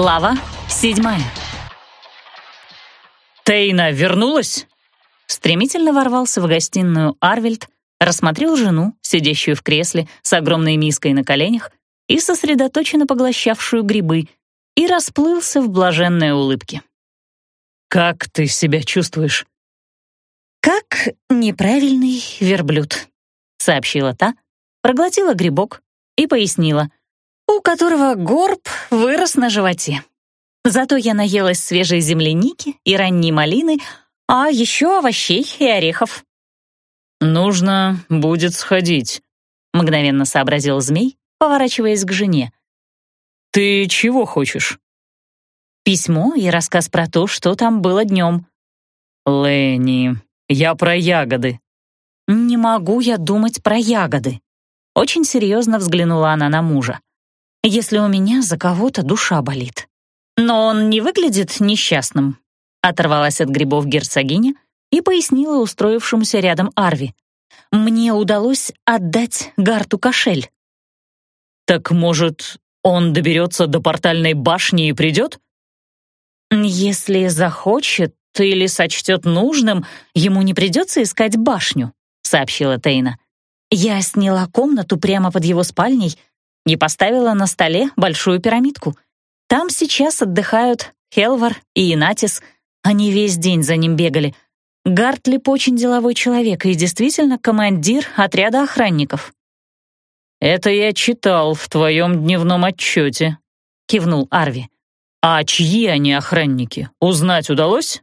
Глава седьмая. «Тейна вернулась?» Стремительно ворвался в гостиную Арвельд, рассмотрел жену, сидящую в кресле с огромной миской на коленях и сосредоточенно поглощавшую грибы, и расплылся в блаженной улыбке. «Как ты себя чувствуешь?» «Как неправильный верблюд», — сообщила та, проглотила грибок и пояснила, у которого горб вырос на животе. Зато я наелась свежей земляники и ранней малины, а еще овощей и орехов. «Нужно будет сходить», — мгновенно сообразил змей, поворачиваясь к жене. «Ты чего хочешь?» Письмо и рассказ про то, что там было днем. «Ленни, я про ягоды». «Не могу я думать про ягоды». Очень серьезно взглянула она на мужа. «Если у меня за кого-то душа болит». «Но он не выглядит несчастным», — оторвалась от грибов герцогиня и пояснила устроившемуся рядом Арви. «Мне удалось отдать Гарту кошель». «Так, может, он доберется до портальной башни и придет?» «Если захочет или сочтет нужным, ему не придется искать башню», — сообщила Тейна. «Я сняла комнату прямо под его спальней и поставила на столе большую пирамидку. Там сейчас отдыхают Хелвар и Инатис. Они весь день за ним бегали. Гартлип очень деловой человек и действительно командир отряда охранников». «Это я читал в твоем дневном отчете», — кивнул Арви. «А чьи они охранники? Узнать удалось?»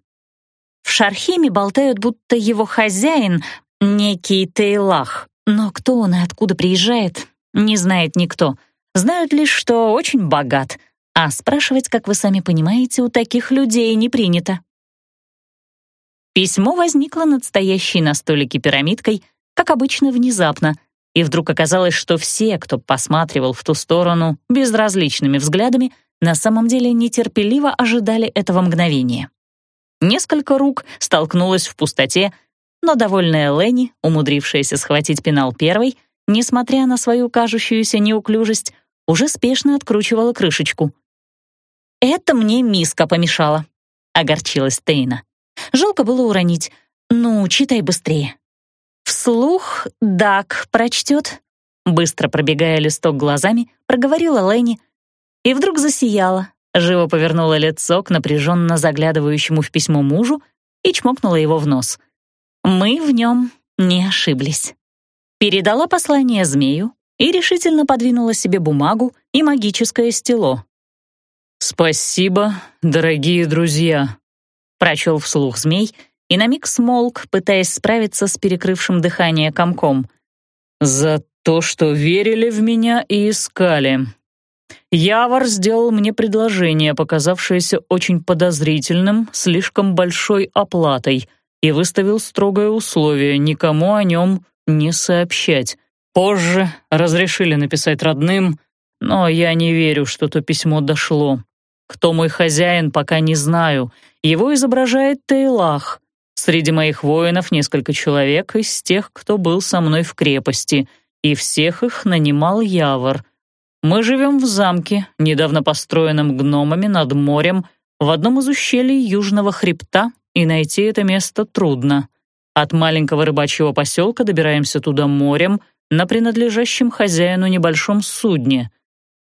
В Шархеме болтают, будто его хозяин — некий Тейлах. Но кто он и откуда приезжает, не знает никто. Знают лишь, что очень богат. А спрашивать, как вы сами понимаете, у таких людей не принято. Письмо возникло над стоящей на столике пирамидкой, как обычно, внезапно, и вдруг оказалось, что все, кто посматривал в ту сторону безразличными взглядами, на самом деле нетерпеливо ожидали этого мгновения. Несколько рук столкнулось в пустоте, но довольная Ленни, умудрившаяся схватить пенал первой, несмотря на свою кажущуюся неуклюжесть, уже спешно откручивала крышечку. «Это мне миска помешала», — огорчилась Тейна. Жалко было уронить. «Ну, читай быстрее». «Вслух Дак прочтет», — быстро пробегая листок глазами, проговорила Ленни и вдруг засияла, живо повернула лицо к напряженно заглядывающему в письмо мужу и чмокнула его в нос. Мы в нем не ошиблись. Передала послание змею и решительно подвинула себе бумагу и магическое стело. «Спасибо, дорогие друзья», — прочел вслух змей и на миг смолк, пытаясь справиться с перекрывшим дыхание комком. «За то, что верили в меня и искали. Явор сделал мне предложение, показавшееся очень подозрительным, слишком большой оплатой, и выставил строгое условие никому о нем не сообщать. Позже разрешили написать родным, но я не верю, что то письмо дошло. Кто мой хозяин, пока не знаю. Его изображает Тейлах. Среди моих воинов несколько человек из тех, кто был со мной в крепости, и всех их нанимал Явор — мы живем в замке, недавно построенном гномами над морем, в одном из ущелий Южного хребта, и найти это место трудно. От маленького рыбачьего поселка добираемся туда морем на принадлежащем хозяину небольшом судне.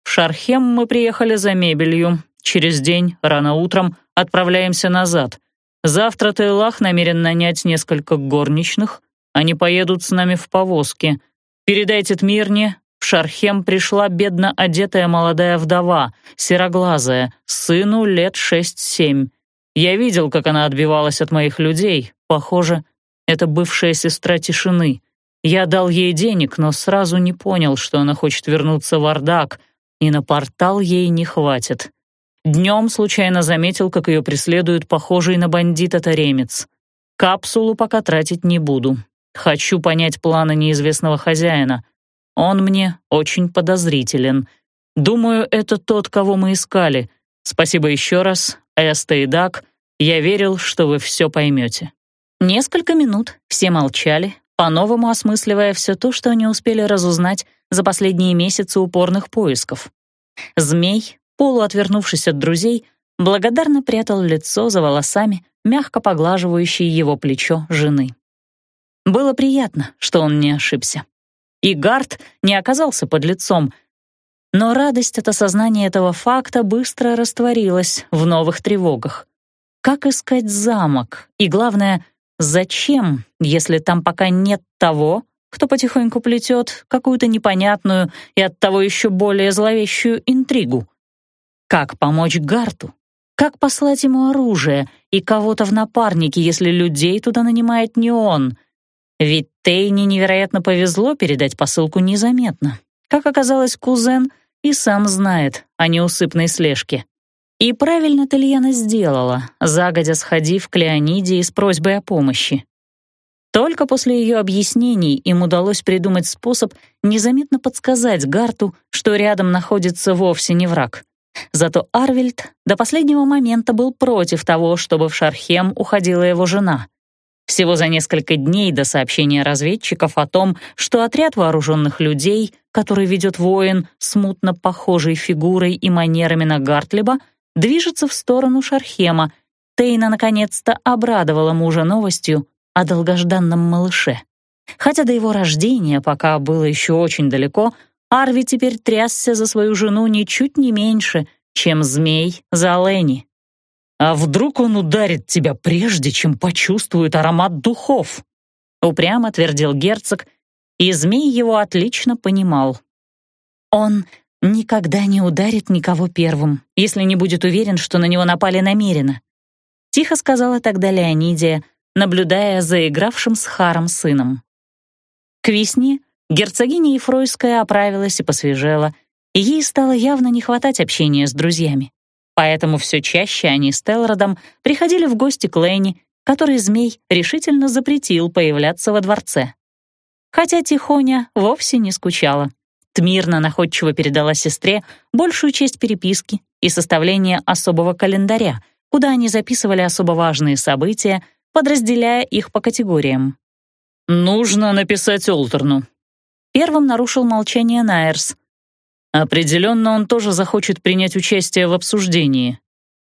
В Шархем мы приехали за мебелью. Через день, рано утром, отправляемся назад. Завтра Тейлах намерен нанять несколько горничных. Они поедут с нами в повозке. Передайте Тмирне, в Шархем пришла бедно одетая молодая вдова, сероглазая, сыну лет шесть-семь. Я видел, как она отбивалась от моих людей. Похоже, это бывшая сестра тишины. Я дал ей денег, но сразу не понял, что она хочет вернуться в Ардак, и на портал ей не хватит. Днем случайно заметил, как ее преследует похожий на бандита таремец. Капсулу пока тратить не буду. Хочу понять планы неизвестного хозяина. Он мне очень подозрителен. Думаю, это тот, кого мы искали. Спасибо еще раз, Эста и Дак. Я верил, что вы все поймете». Несколько минут все молчали, по-новому осмысливая все то, что они успели разузнать за последние месяцы упорных поисков. Змей полуотвернувшись от друзей, благодарно прятал лицо за волосами, мягко поглаживающей его плечо жены. Было приятно, что он не ошибся. И Гард не оказался под лицом, но радость от осознания этого факта быстро растворилась в новых тревогах. Как искать замок? И главное, зачем, если там пока нет того, кто потихоньку плетет какую-то непонятную и оттого еще более зловещую интригу? Как помочь Гарту? Как послать ему оружие и кого-то в напарнике, если людей туда нанимает не он? Ведь Тейни невероятно повезло передать посылку незаметно. Как оказалось, кузен и сам знает о неусыпной слежке. И правильно Тельяна сделала, загодя сходив к Леониде с просьбой о помощи. Только после ее объяснений им удалось придумать способ незаметно подсказать Гарту, что рядом находится вовсе не враг. Зато Арвельд до последнего момента был против того, чтобы в Шархем уходила его жена. Всего за несколько дней до сообщения разведчиков о том, что отряд вооруженных людей, который ведет воин, смутно похожей фигурой и манерами на Гартлиба, движется в сторону Шархема, Тейна наконец-то обрадовала мужа новостью о долгожданном малыше. Хотя до его рождения пока было еще очень далеко, Арви теперь трясся за свою жену ничуть не меньше, чем змей за Лени. «А вдруг он ударит тебя прежде, чем почувствует аромат духов?» Упрямо твердил герцог, и змей его отлично понимал. «Он никогда не ударит никого первым, если не будет уверен, что на него напали намеренно», тихо сказала тогда Леонидия, наблюдая за игравшим с Харом сыном. К весне Герцогиня Ефройская оправилась и посвежела, и ей стало явно не хватать общения с друзьями. Поэтому все чаще они с Телродом приходили в гости к Лэйни, который змей решительно запретил появляться во дворце. Хотя Тихоня вовсе не скучала. Тмирно находчиво передала сестре большую часть переписки и составление особого календаря, куда они записывали особо важные события, подразделяя их по категориям. «Нужно написать Олтерну», Первым нарушил молчание Найерс. «Определенно он тоже захочет принять участие в обсуждении».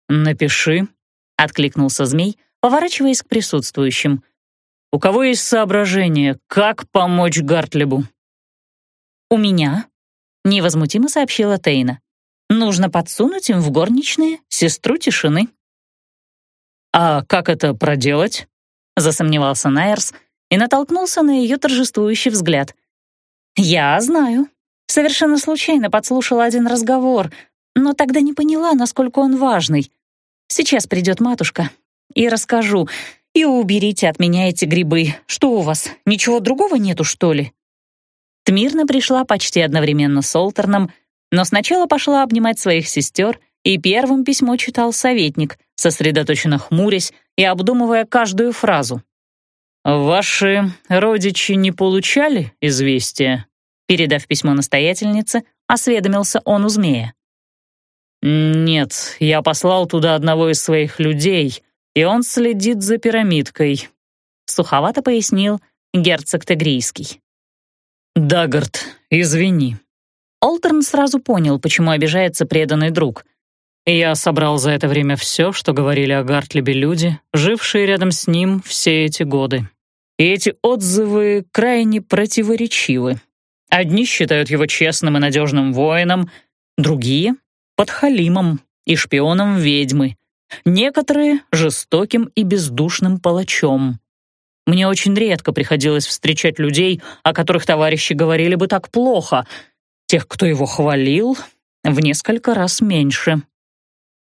«Напиши», — откликнулся змей, поворачиваясь к присутствующим. «У кого есть соображение, как помочь Гартлебу?» «У меня», — невозмутимо сообщила Тейна. «Нужно подсунуть им в горничные сестру тишины». «А как это проделать?» — засомневался Найерс и натолкнулся на ее торжествующий взгляд — «Я знаю. Совершенно случайно подслушала один разговор, но тогда не поняла, насколько он важный. Сейчас придет матушка и расскажу. И уберите от меня эти грибы. Что у вас, ничего другого нету, что ли?» Тмирна пришла почти одновременно с Олтерном, но сначала пошла обнимать своих сестер, и первым письмо читал советник, сосредоточенно хмурясь и обдумывая каждую фразу. «Ваши родичи не получали известия?» Передав письмо настоятельнице, осведомился он у змея. «Нет, я послал туда одного из своих людей, и он следит за пирамидкой», — суховато пояснил герцог Тегрийский. «Даггард, извини». Олтерн сразу понял, почему обижается преданный друг. Я собрал за это время все, что говорили о Гартлебе люди, жившие рядом с ним все эти годы. И эти отзывы крайне противоречивы. Одни считают его честным и надежным воином, другие — подхалимом и шпионом ведьмы, некоторые — жестоким и бездушным палачом. Мне очень редко приходилось встречать людей, о которых товарищи говорили бы так плохо. Тех, кто его хвалил, в несколько раз меньше.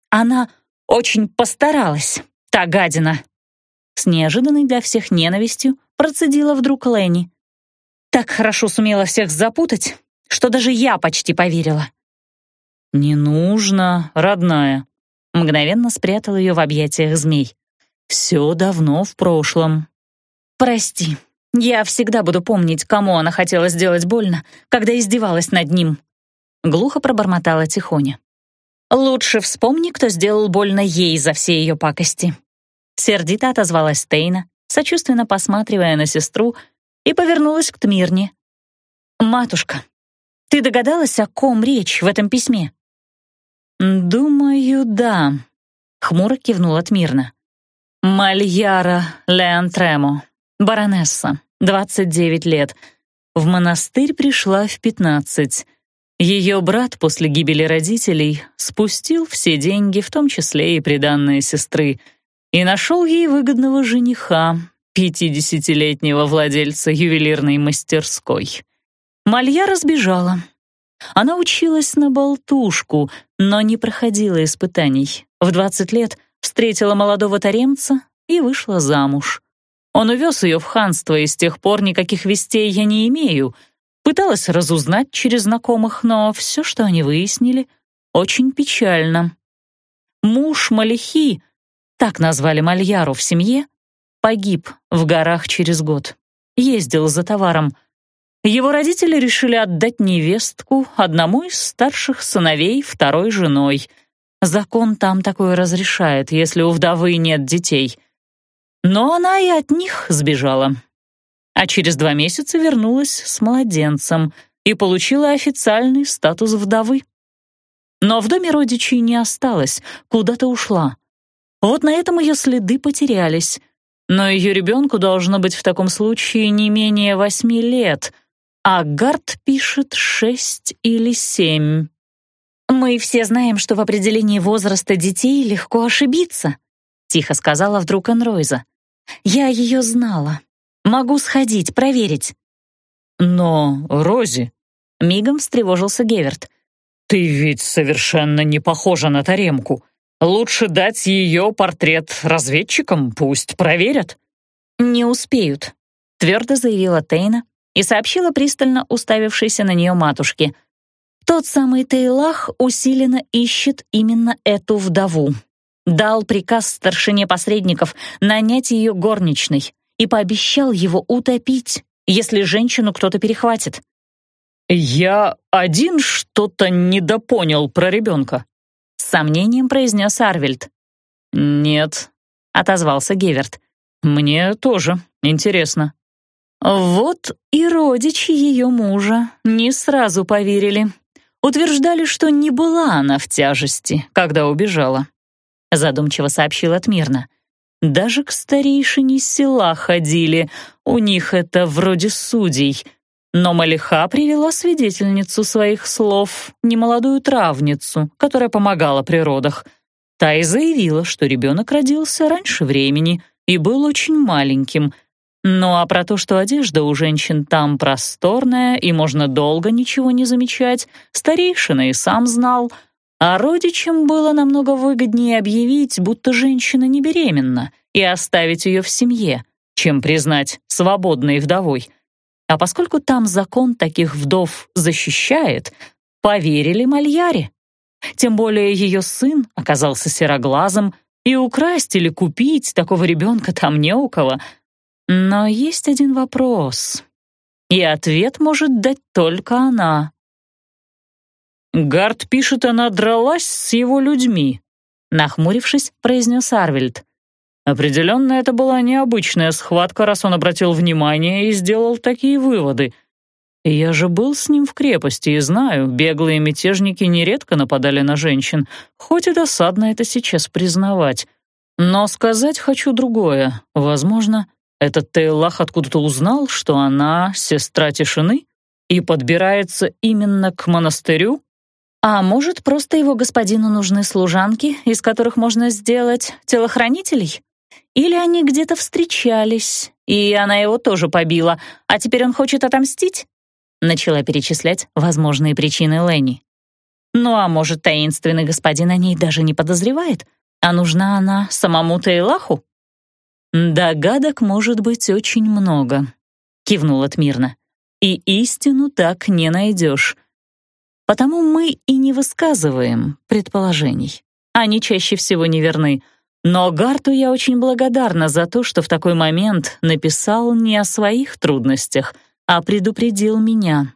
Она очень постаралась, та гадина, с неожиданной для всех ненавистью процедила вдруг Ленни. Так хорошо сумела всех запутать, что даже я почти поверила. «Не нужно, родная», — мгновенно спрятал ее в объятиях змей. «Все давно в прошлом». «Прости, я всегда буду помнить, кому она хотела сделать больно, когда издевалась над ним», — глухо пробормотала Тихоня. «Лучше вспомни, кто сделал больно ей за все ее пакости». Сердито отозвалась Тейна, сочувственно посматривая на сестру, и повернулась к Тмирне. «Матушка, ты догадалась, о ком речь в этом письме?» «Думаю, да», — хмуро кивнула Тмирна. «Мальяра Леантремо, баронесса, 29 лет. В монастырь пришла в 15. Ее брат после гибели родителей спустил все деньги, в том числе и приданные сестры, и нашел ей выгодного жениха, пятидесятилетнего владельца ювелирной мастерской. Малья разбежала. Она училась на болтушку, но не проходила испытаний. В 20 лет встретила молодого таремца и вышла замуж. Он увез ее в ханство, и с тех пор никаких вестей я не имею — Пыталась разузнать через знакомых, но все, что они выяснили, очень печально. Муж Малихи, так назвали Мальяру в семье, погиб в горах через год. Ездил за товаром. Его родители решили отдать невестку одному из старших сыновей второй женой. Закон там такое разрешает, если у вдовы нет детей. Но она и от них сбежала а через два месяца вернулась с младенцем и получила официальный статус вдовы. Но в доме родичей не осталось, куда-то ушла. Вот на этом ее следы потерялись. Но ее ребенку должно быть в таком случае не менее восьми лет, а Гард пишет шесть или семь. «Мы все знаем, что в определении возраста детей легко ошибиться», — тихо сказала вдруг Энройза. «Я ее знала. Могу сходить, проверить». «Но, Рози...» — мигом встревожился Геверт. «Ты ведь совершенно не похожа на Таремку. Лучше дать ее портрет разведчикам, пусть проверят». «Не успеют», — твердо заявила Тейна и сообщила пристально уставившейся на нее матушке. «Тот самый Тейлах усиленно ищет именно эту вдову. Дал приказ старшине посредников нанять ее горничной и пообещал его утопить, если женщину кто-то перехватит. «Я один что-то недопонял про ребенка», — с сомнением произнес Арвельд. «Нет», — отозвался Геверт. «Мне тоже интересно». Вот и родичи ее мужа не сразу поверили. Утверждали, что не была она в тяжести, когда убежала. Задумчиво сообщила Тмирна. Даже к старейшине села ходили, у них это вроде судей. Но Малиха привела свидетельницу своих слов, немолодую травницу, которая помогала при родах. Та и заявила, что ребенок родился раньше времени и был очень маленьким. Ну а про то, что одежда у женщин там просторная и можно долго ничего не замечать, старейшина и сам знал — а родичам было намного выгоднее объявить, будто женщина не беременна, и оставить ее в семье, чем признать свободной вдовой. А поскольку там закон таких вдов защищает, поверили Мальяре. Тем более ее сын оказался сероглазым, и украсть или купить такого ребенка там не у кого. Но есть один вопрос, и ответ может дать только она. «Гард пишет, она дралась с его людьми», — нахмурившись, произнес Арвельд. Определенно, это была необычная схватка, раз он обратил внимание и сделал такие выводы. Я же был с ним в крепости и знаю, беглые мятежники нередко нападали на женщин, хоть и досадно это сейчас признавать. Но сказать хочу другое. Возможно, этот Тейлах откуда-то узнал, что она сестра тишины и подбирается именно к монастырю? А может, просто его господину нужны служанки, из которых можно сделать телохранителей? Или они где-то встречались, и она его тоже побила, а теперь он хочет отомстить? Начала перечислять возможные причины Ленни. Ну а может, таинственный господин о ней даже не подозревает, а нужна она самому Тейлаху? Догадок может быть очень много, кивнула Тмирна. И истину так не найдешь. Потому мы и не высказываем предположений. Они чаще всего неверны. Но Гарту я очень благодарна за то, что в такой момент написал не о своих трудностях, а предупредил меня.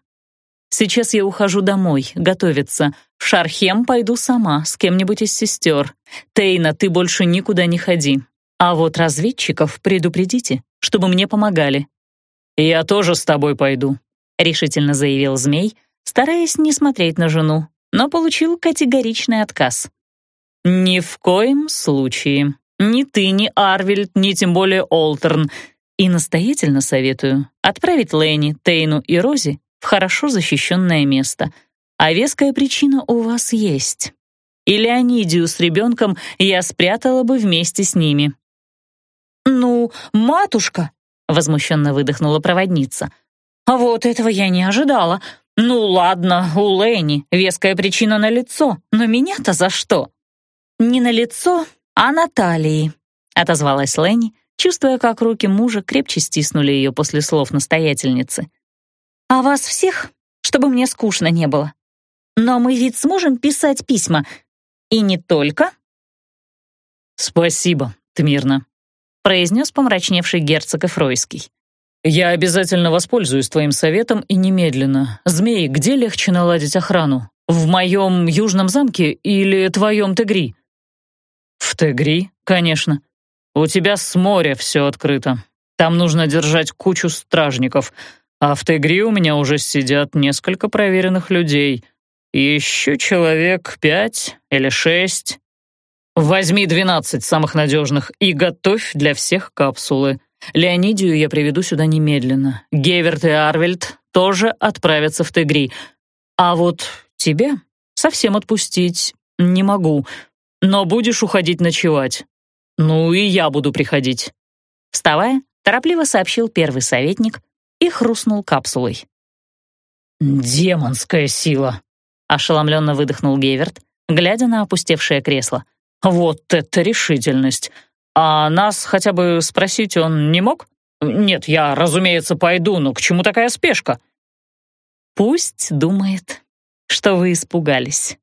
Сейчас я ухожу домой, готовиться. В Шархем пойду сама, с кем-нибудь из сестер. Тейна, ты больше никуда не ходи. А вот разведчиков предупредите, чтобы мне помогали». «Я тоже с тобой пойду», — решительно заявил змей, стараясь не смотреть на жену. но получил категоричный отказ. «Ни в коем случае. Ни ты, ни Арвельд, ни тем более Олтерн. И настоятельно советую отправить Лэнни, Тейну и Рози в хорошо защищенное место. А веская причина у вас есть. И Леонидию с ребенком я спрятала бы вместе с ними». «Ну, матушка!» — возмущенно выдохнула проводница. «А вот этого я не ожидала. Ну ладно, у Лэни веская причина на лицо, но меня-то за что?» «Не на лицо, а на талии», — отозвалась Лэни, чувствуя, как руки мужа крепче стиснули ее после слов настоятельницы. «А вас всех, чтобы мне скучно не было. Но мы ведь сможем писать письма. И не только». «Спасибо, Тмирна», — произнес помрачневший герцог Эфройский. «Я обязательно воспользуюсь твоим советом и немедленно. Змей, где легче наладить охрану? В моем южном замке или твоем Тегри?» «В Тегри, конечно. У тебя с моря все открыто. Там нужно держать кучу стражников, а в Тегри у меня уже сидят несколько проверенных людей. Еще человек пять или шесть. Возьми двенадцать самых надежных и готовь для всех капсулы. Леонидию я приведу сюда немедленно. Геверт и Арвельд тоже отправятся в Тегри. А вот тебя совсем отпустить не могу, но будешь уходить ночевать. Ну и я буду приходить». Вставая, торопливо сообщил первый советник и хрустнул капсулой. «Демонская сила!» — ошеломленно выдохнул Геверт, глядя на опустевшее кресло. «Вот это решительность! А нас хотя бы спросить он не мог? Нет, я, разумеется, пойду, но к чему такая спешка?» «Пусть думает, что вы испугались».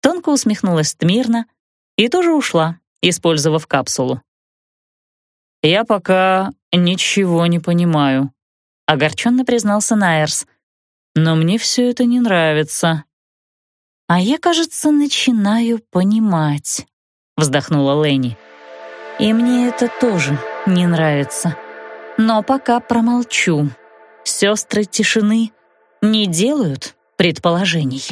Тонко усмехнулась Тмирна и тоже ушла, использовав капсулу. «Я пока ничего не понимаю», — огорченно признался Найерс. «Но мне все это не нравится». «А я, кажется, начинаю понимать», — вздохнула Ленни. «И мне это тоже не нравится. Но пока промолчу. Сестры тишины не делают предположений».